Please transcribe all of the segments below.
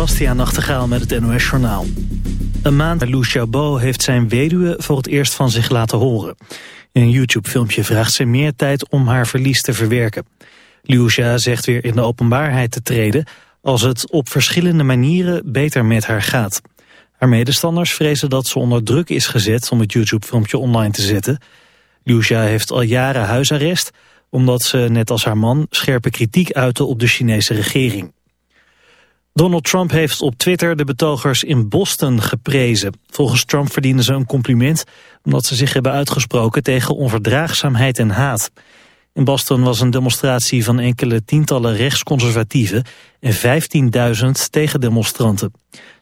Bastiaan Nachtegaal met het NOS Journaal. Een maand Lou Chabot heeft zijn weduwe voor het eerst van zich laten horen. In een YouTube-filmpje vraagt ze meer tijd om haar verlies te verwerken. Liuja zegt weer in de openbaarheid te treden... als het op verschillende manieren beter met haar gaat. Haar medestanders vrezen dat ze onder druk is gezet... om het YouTube-filmpje online te zetten. Liuja heeft al jaren huisarrest... omdat ze, net als haar man, scherpe kritiek uitte op de Chinese regering. Donald Trump heeft op Twitter de betogers in Boston geprezen. Volgens Trump verdienen ze een compliment omdat ze zich hebben uitgesproken tegen onverdraagzaamheid en haat. In Boston was een demonstratie van enkele tientallen rechtsconservatieven en 15.000 tegendemonstranten.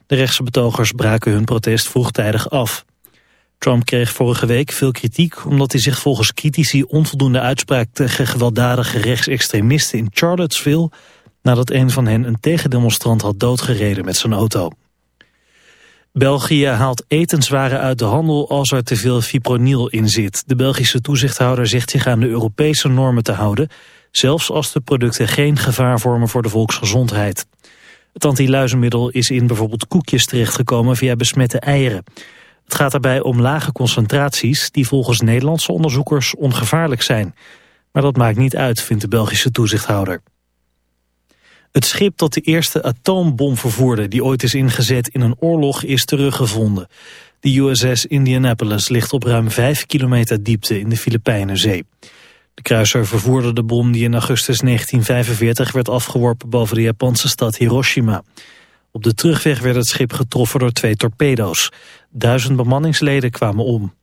De rechtse betogers braken hun protest vroegtijdig af. Trump kreeg vorige week veel kritiek omdat hij zich volgens critici onvoldoende uitspraak tegen gewelddadige rechtsextremisten in Charlottesville nadat een van hen een tegendemonstrant had doodgereden met zijn auto. België haalt etenswaren uit de handel als er te veel fipronil in zit. De Belgische toezichthouder zegt zich aan de Europese normen te houden, zelfs als de producten geen gevaar vormen voor de volksgezondheid. Het antiluizenmiddel is in bijvoorbeeld koekjes terechtgekomen via besmette eieren. Het gaat daarbij om lage concentraties die volgens Nederlandse onderzoekers ongevaarlijk zijn. Maar dat maakt niet uit, vindt de Belgische toezichthouder. Het schip dat de eerste atoombom vervoerde die ooit is ingezet in een oorlog is teruggevonden. De USS Indianapolis ligt op ruim 5 kilometer diepte in de Filipijnenzee. De kruiser vervoerde de bom die in augustus 1945 werd afgeworpen boven de Japanse stad Hiroshima. Op de terugweg werd het schip getroffen door twee torpedo's. Duizend bemanningsleden kwamen om.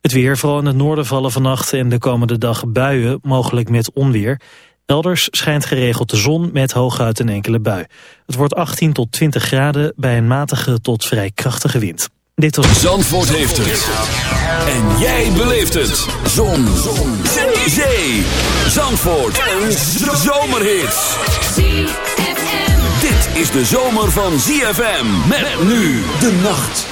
Het weer, vooral in het noorden vallen vannacht en de komende dag buien, mogelijk met onweer. Elders schijnt geregeld de zon met hooguit een enkele bui. Het wordt 18 tot 20 graden bij een matige tot vrij krachtige wind. Dit was... Zandvoort heeft het. En jij beleeft het. Zon. zon. Zee. Zandvoort. Een zomerhit. Dit is de zomer van ZFM. Met nu de nacht.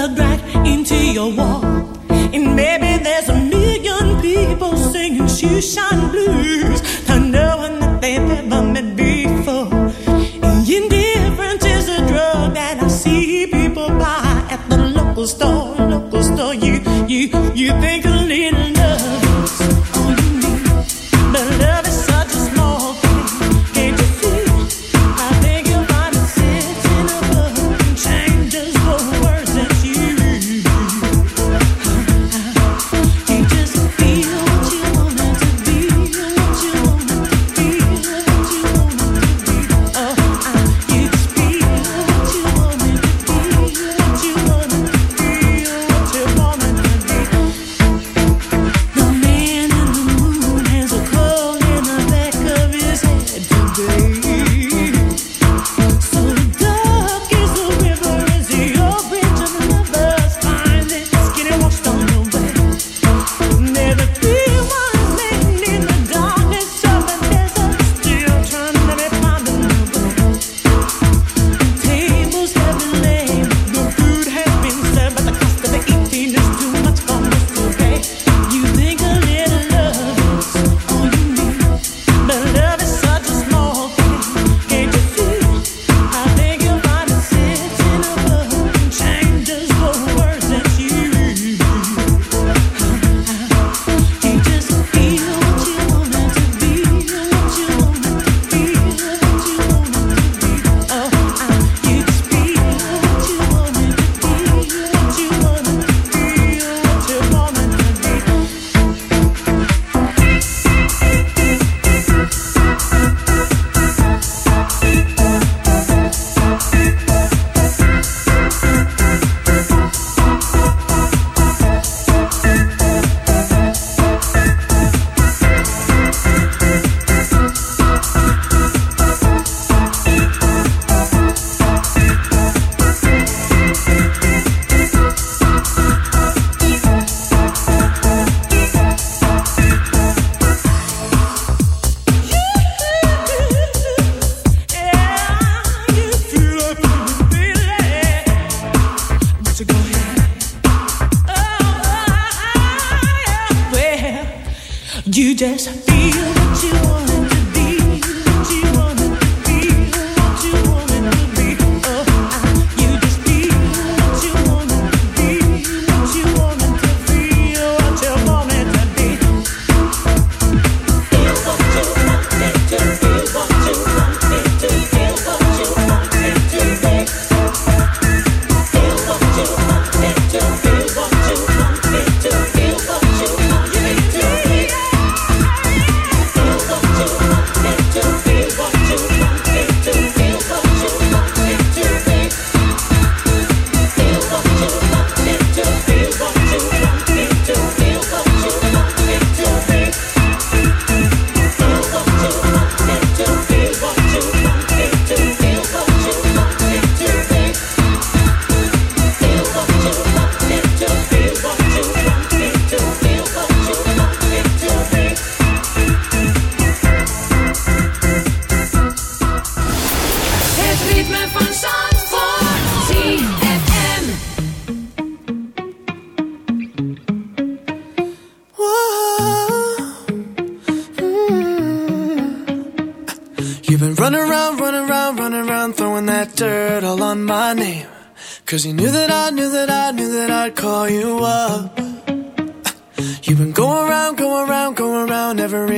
plug right into your wall. And maybe there's a million people singing shoeshine blues.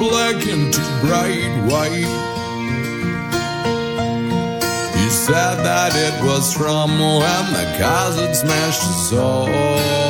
black into bright white. He said that it was from when the had smashed his soul.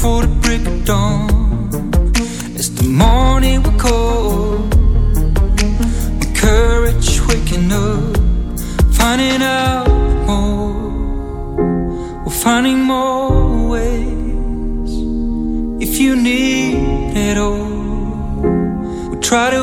for the break of dawn. As the morning will cold My courage waking up Finding out more. We're finding more ways If you need it all. We'll try to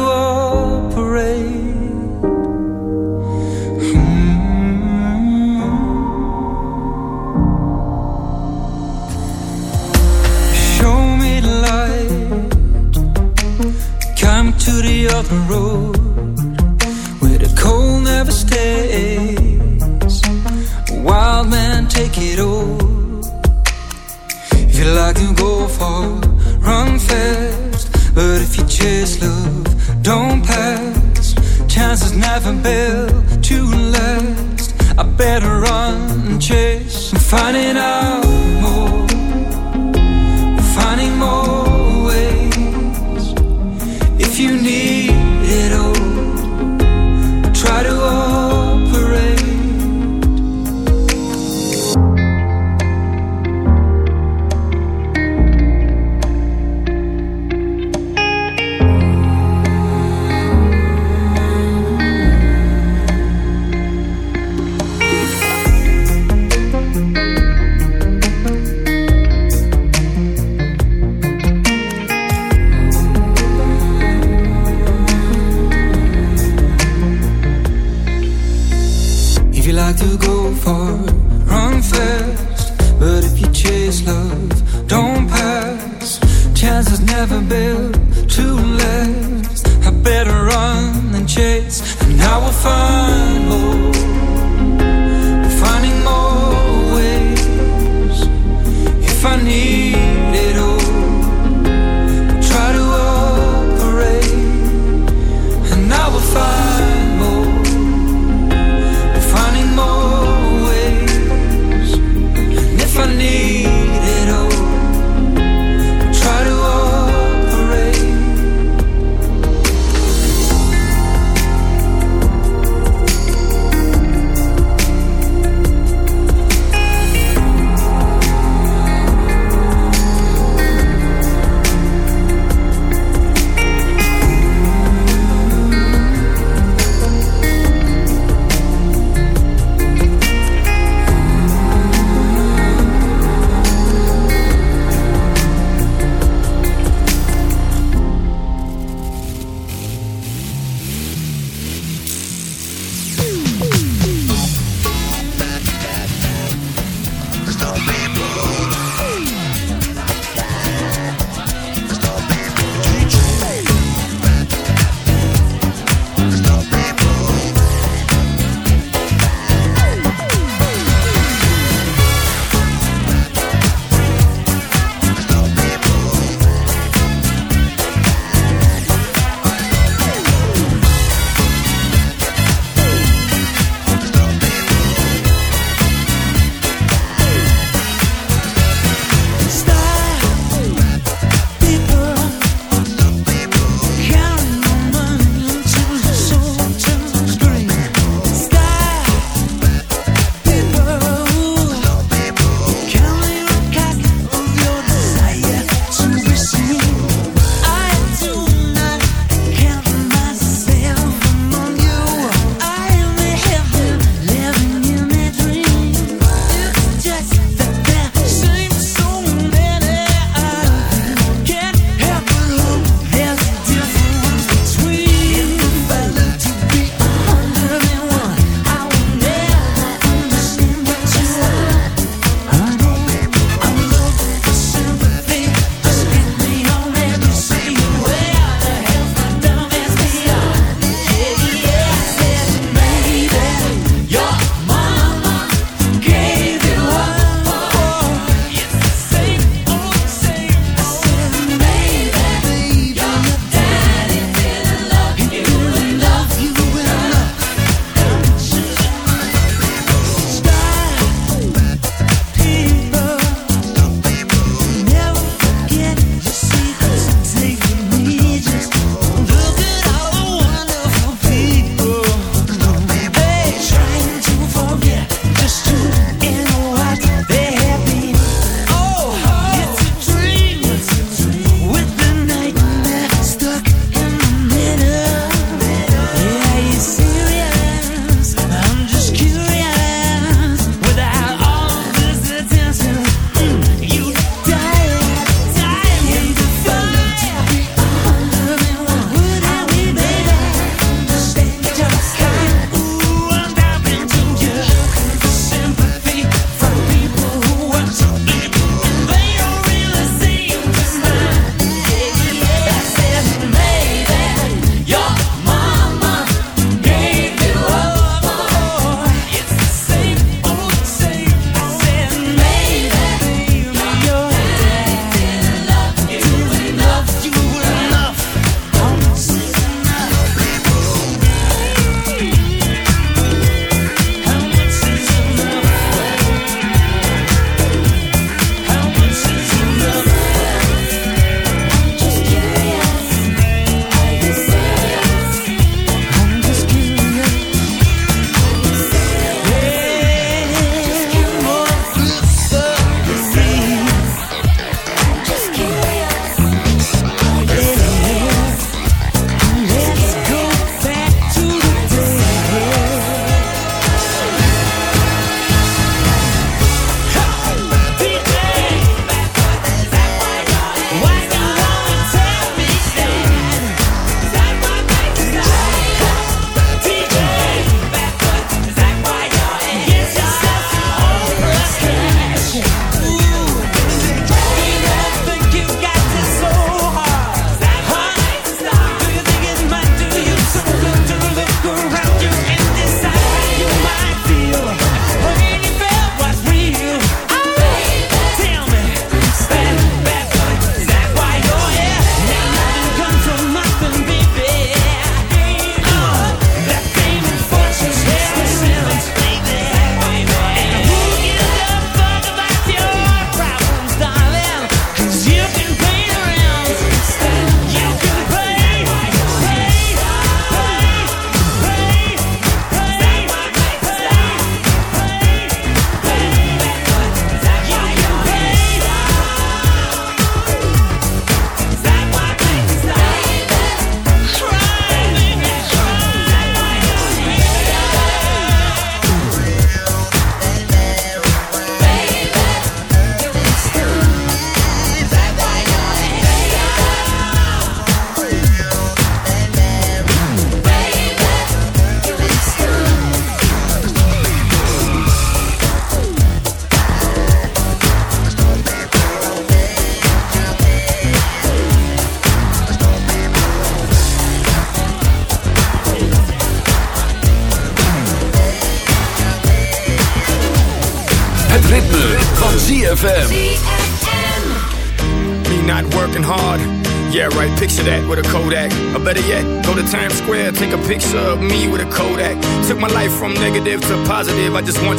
far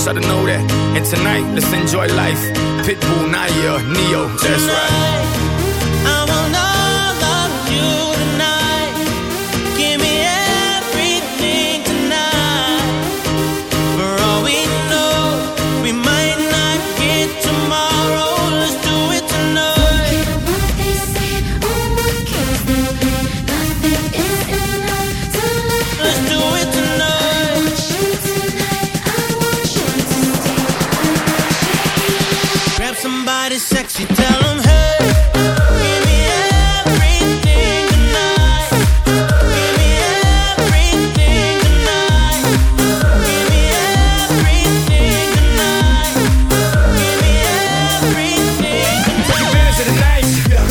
I don't know that. And tonight, let's